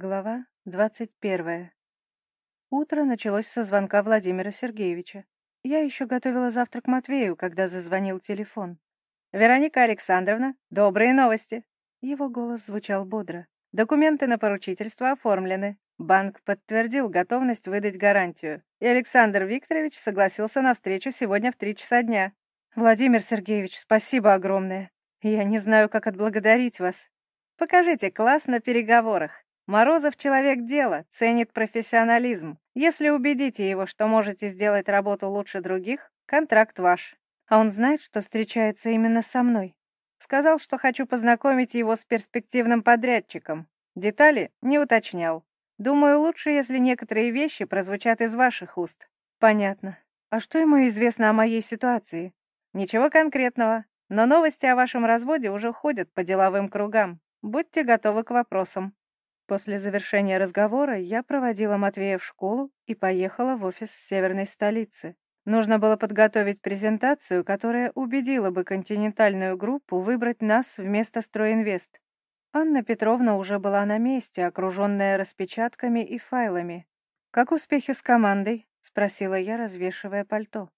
Глава двадцать первая. Утро началось со звонка Владимира Сергеевича. Я еще готовила завтрак Матвею, когда зазвонил телефон. «Вероника Александровна, добрые новости!» Его голос звучал бодро. «Документы на поручительство оформлены. Банк подтвердил готовность выдать гарантию, и Александр Викторович согласился на встречу сегодня в три часа дня. Владимир Сергеевич, спасибо огромное. Я не знаю, как отблагодарить вас. Покажите класс на переговорах. Морозов человек дела, ценит профессионализм. Если убедите его, что можете сделать работу лучше других, контракт ваш. А он знает, что встречается именно со мной. Сказал, что хочу познакомить его с перспективным подрядчиком. Детали не уточнял. Думаю, лучше, если некоторые вещи прозвучат из ваших уст. Понятно. А что ему известно о моей ситуации? Ничего конкретного. Но новости о вашем разводе уже ходят по деловым кругам. Будьте готовы к вопросам. После завершения разговора я проводила Матвея в школу и поехала в офис северной столицы. Нужно было подготовить презентацию, которая убедила бы континентальную группу выбрать нас вместо Стройинвест. Анна Петровна уже была на месте, окруженная распечатками и файлами. «Как успехи с командой?» — спросила я, развешивая пальто.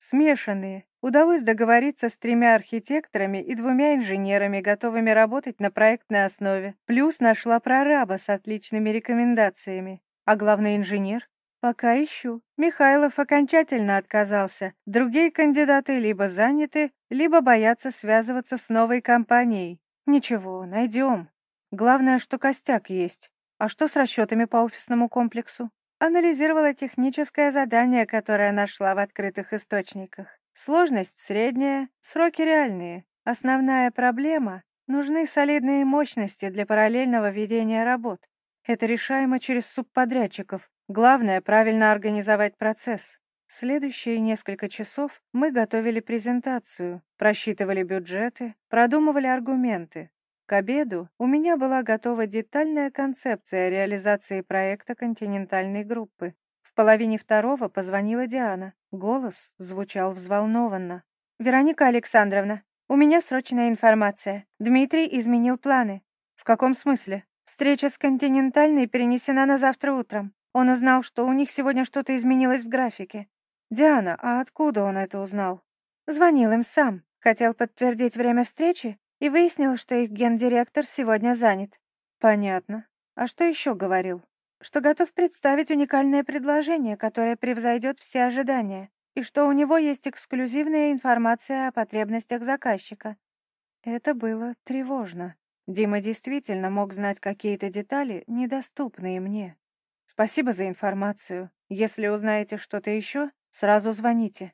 Смешанные. Удалось договориться с тремя архитекторами и двумя инженерами, готовыми работать на проектной основе. Плюс нашла прораба с отличными рекомендациями. А главный инженер? Пока ищу. Михайлов окончательно отказался. Другие кандидаты либо заняты, либо боятся связываться с новой компанией. Ничего, найдем. Главное, что костяк есть. А что с расчетами по офисному комплексу? Анализировала техническое задание, которое нашла в открытых источниках. Сложность средняя, сроки реальные. Основная проблема — нужны солидные мощности для параллельного ведения работ. Это решаемо через субподрядчиков. Главное — правильно организовать процесс. Следующие несколько часов мы готовили презентацию, просчитывали бюджеты, продумывали аргументы, к обеду у меня была готова детальная концепция реализации проекта континентальной группы. В половине второго позвонила Диана. Голос звучал взволнованно. «Вероника Александровна, у меня срочная информация. Дмитрий изменил планы». «В каком смысле?» «Встреча с континентальной перенесена на завтра утром. Он узнал, что у них сегодня что-то изменилось в графике». «Диана, а откуда он это узнал?» «Звонил им сам. Хотел подтвердить время встречи, и выяснил, что их гендиректор сегодня занят. Понятно. А что еще говорил? Что готов представить уникальное предложение, которое превзойдет все ожидания, и что у него есть эксклюзивная информация о потребностях заказчика. Это было тревожно. Дима действительно мог знать какие-то детали, недоступные мне. Спасибо за информацию. Если узнаете что-то еще, сразу звоните.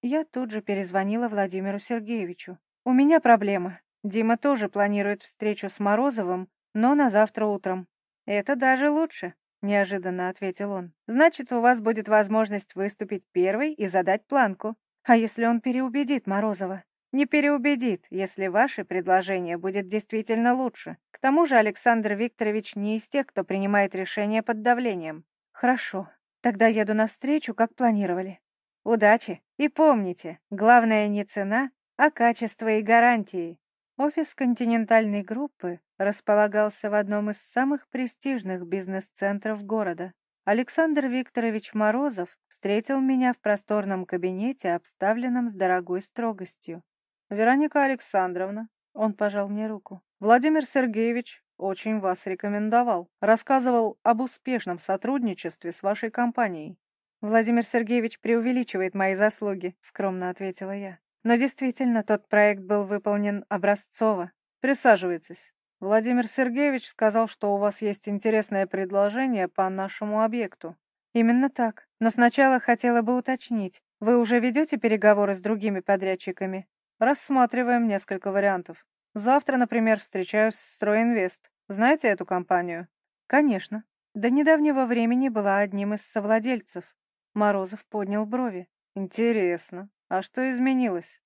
Я тут же перезвонила Владимиру Сергеевичу. У меня проблема. Дима тоже планирует встречу с Морозовым, но на завтра утром. Это даже лучше, неожиданно ответил он. Значит, у вас будет возможность выступить первой и задать планку. А если он переубедит Морозова? Не переубедит, если ваше предложение будет действительно лучше. К тому же Александр Викторович не из тех, кто принимает решения под давлением. Хорошо, тогда еду навстречу, как планировали. Удачи! И помните, главное не цена, а качество и гарантии. Офис континентальной группы располагался в одном из самых престижных бизнес-центров города. Александр Викторович Морозов встретил меня в просторном кабинете, обставленном с дорогой строгостью. «Вероника Александровна», — он пожал мне руку, — «Владимир Сергеевич очень вас рекомендовал, рассказывал об успешном сотрудничестве с вашей компанией». «Владимир Сергеевич преувеличивает мои заслуги», — скромно ответила я. Но действительно, тот проект был выполнен образцово. Присаживайтесь. Владимир Сергеевич сказал, что у вас есть интересное предложение по нашему объекту. Именно так. Но сначала хотела бы уточнить. Вы уже ведете переговоры с другими подрядчиками? Рассматриваем несколько вариантов. Завтра, например, встречаюсь с Стройинвест. Знаете эту компанию? Конечно. До недавнего времени была одним из совладельцев. Морозов поднял брови. Интересно. А что изменилось?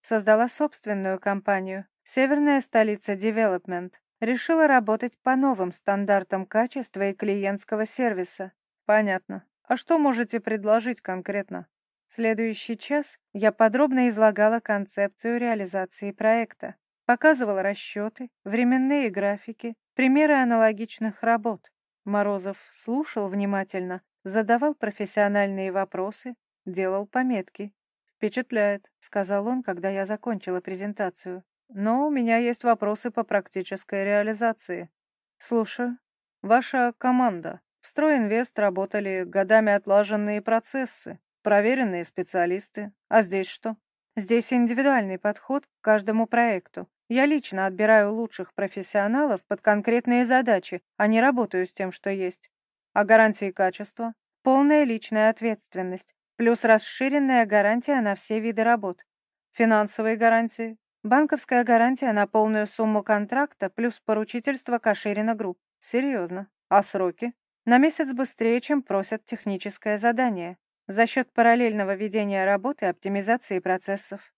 Создала собственную компанию. Северная столица Development. Решила работать по новым стандартам качества и клиентского сервиса. Понятно. А что можете предложить конкретно? Следующий час я подробно излагала концепцию реализации проекта. Показывала расчеты, временные графики, примеры аналогичных работ. Морозов слушал внимательно, задавал профессиональные вопросы, делал пометки. «Впечатляет», — сказал он, когда я закончила презентацию. «Но у меня есть вопросы по практической реализации. Слушаю. Ваша команда. В Стройинвест работали годами отлаженные процессы, проверенные специалисты. А здесь что? Здесь индивидуальный подход к каждому проекту. Я лично отбираю лучших профессионалов под конкретные задачи, а не работаю с тем, что есть. А гарантии качества? Полная личная ответственность, плюс расширенная гарантия на все виды работ. Финансовые гарантии. Банковская гарантия на полную сумму контракта плюс поручительство Каширина Групп. Серьезно. А сроки? На месяц быстрее, чем просят техническое задание. За счет параллельного ведения работы и оптимизации процессов.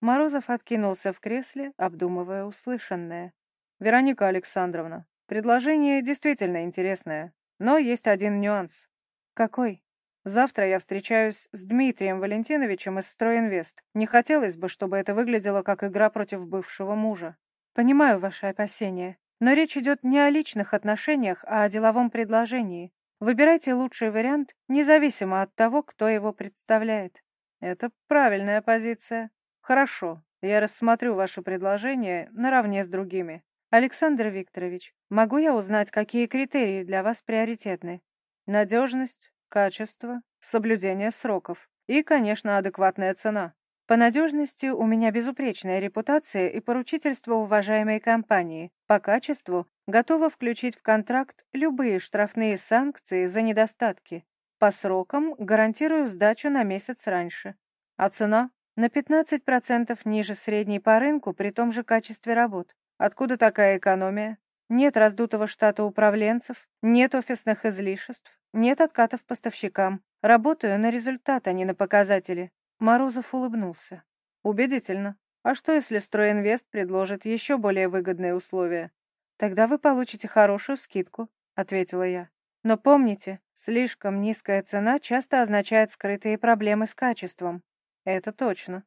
Морозов откинулся в кресле, обдумывая услышанное. «Вероника Александровна, предложение действительно интересное, но есть один нюанс». «Какой?» «Завтра я встречаюсь с Дмитрием Валентиновичем из «Стройинвест». Не хотелось бы, чтобы это выглядело как игра против бывшего мужа. Понимаю ваши опасения, но речь идет не о личных отношениях, а о деловом предложении. Выбирайте лучший вариант, независимо от того, кто его представляет. Это правильная позиция. Хорошо, я рассмотрю ваше предложение наравне с другими. Александр Викторович, могу я узнать, какие критерии для вас приоритетны? Надежность, качество, соблюдение сроков и, конечно, адекватная цена. По надежности у меня безупречная репутация и поручительство уважаемой компании. По качеству готова включить в контракт любые штрафные санкции за недостатки. По срокам гарантирую сдачу на месяц раньше. А цена на 15% ниже средней по рынку при том же качестве работ. Откуда такая экономия? Нет раздутого штата управленцев, нет офисных излишеств, нет откатов поставщикам. Работаю на результат, а не на показатели. Морозов улыбнулся. Убедительно. А что, если Стройинвест предложит еще более выгодные условия? Тогда вы получите хорошую скидку, ответила я. Но помните, слишком низкая цена часто означает скрытые проблемы с качеством. Это точно.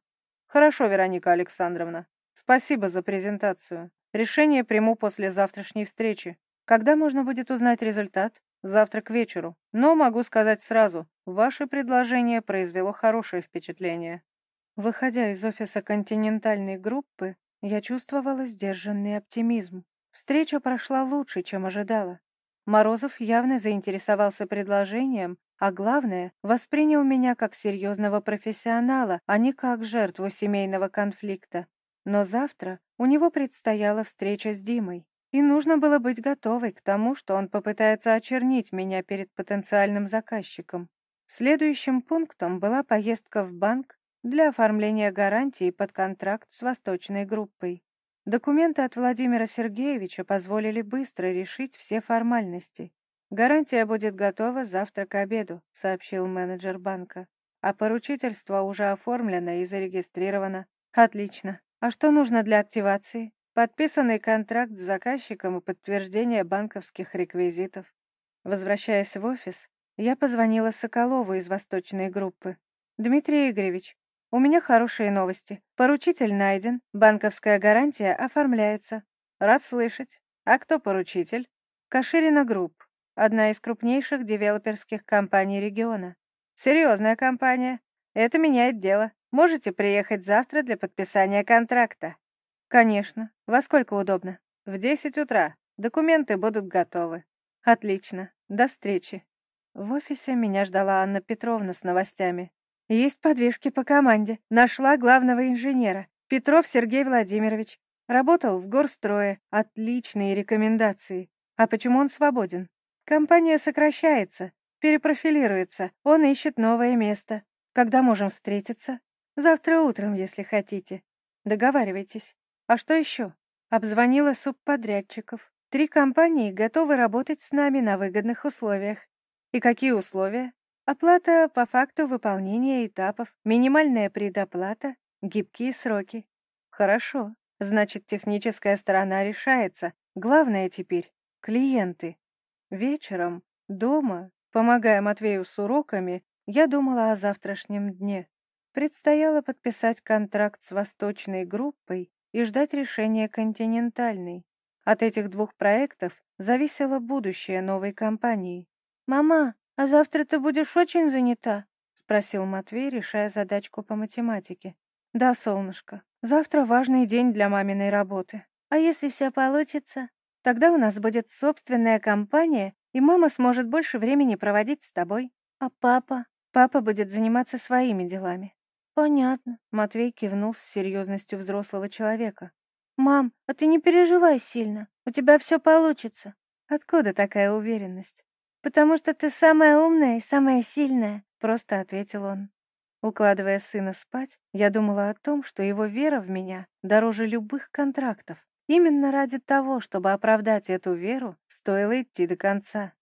Хорошо, Вероника Александровна. Спасибо за презентацию. Решение приму после завтрашней встречи. Когда можно будет узнать результат? Завтра к вечеру. Но могу сказать сразу, ваше предложение произвело хорошее впечатление. Выходя из офиса континентальной группы, я чувствовала сдержанный оптимизм. Встреча прошла лучше, чем ожидала. Морозов явно заинтересовался предложением а главное, воспринял меня как серьезного профессионала, а не как жертву семейного конфликта. Но завтра у него предстояла встреча с Димой, и нужно было быть готовой к тому, что он попытается очернить меня перед потенциальным заказчиком. Следующим пунктом была поездка в банк для оформления гарантии под контракт с Восточной группой. Документы от Владимира Сергеевича позволили быстро решить все формальности. «Гарантия будет готова завтра к обеду», — сообщил менеджер банка. «А поручительство уже оформлено и зарегистрировано». «Отлично. А что нужно для активации?» «Подписанный контракт с заказчиком и подтверждение банковских реквизитов». Возвращаясь в офис, я позвонила Соколову из восточной группы. «Дмитрий Игоревич, у меня хорошие новости. Поручитель найден, банковская гарантия оформляется. Рад слышать. А кто поручитель?» «Каширина Групп одна из крупнейших девелоперских компаний региона. Серьезная компания. Это меняет дело. Можете приехать завтра для подписания контракта? Конечно. Во сколько удобно? В 10 утра. Документы будут готовы. Отлично. До встречи. В офисе меня ждала Анна Петровна с новостями. Есть подвижки по команде. Нашла главного инженера. Петров Сергей Владимирович. Работал в горстрое. Отличные рекомендации. А почему он свободен? Компания сокращается, перепрофилируется, он ищет новое место. Когда можем встретиться? Завтра утром, если хотите. Договаривайтесь. А что еще? Обзвонила субподрядчиков. Три компании готовы работать с нами на выгодных условиях. И какие условия? Оплата по факту выполнения этапов, минимальная предоплата, гибкие сроки. Хорошо. Значит, техническая сторона решается. Главное теперь — клиенты. Вечером, дома, помогая Матвею с уроками, я думала о завтрашнем дне. Предстояло подписать контракт с восточной группой и ждать решения континентальной. От этих двух проектов зависело будущее новой компании. «Мама, а завтра ты будешь очень занята?» — спросил Матвей, решая задачку по математике. «Да, солнышко, завтра важный день для маминой работы. А если все получится? Тогда у нас будет собственная компания, и мама сможет больше времени проводить с тобой. А папа? Папа будет заниматься своими делами». «Понятно», — Матвей кивнул с серьезностью взрослого человека. «Мам, а ты не переживай сильно, у тебя все получится». «Откуда такая уверенность?» «Потому что ты самая умная и самая сильная», — просто ответил он. Укладывая сына спать, я думала о том, что его вера в меня дороже любых контрактов. Именно ради того, чтобы оправдать эту веру, стоило идти до конца.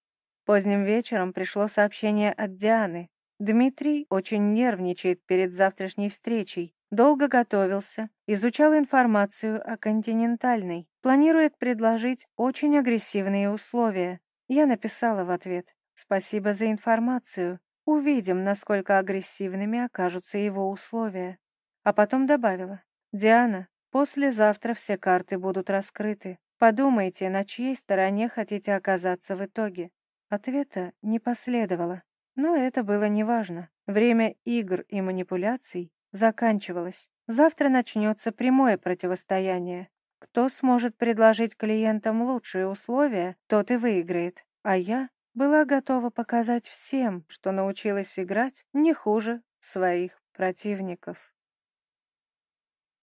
Поздним вечером пришло сообщение от Дианы. Дмитрий очень нервничает перед завтрашней встречей, долго готовился, изучал информацию о континентальной, планирует предложить очень агрессивные условия, я написала в ответ «Спасибо за информацию. Увидим, насколько агрессивными окажутся его условия». А потом добавила «Диана, послезавтра все карты будут раскрыты. Подумайте, на чьей стороне хотите оказаться в итоге». Ответа не последовало, но это было неважно. Время игр и манипуляций заканчивалось. Завтра начнется прямое противостояние. Кто сможет предложить клиентам лучшие условия, тот и выиграет. А я была готова показать всем, что научилась играть не хуже своих противников.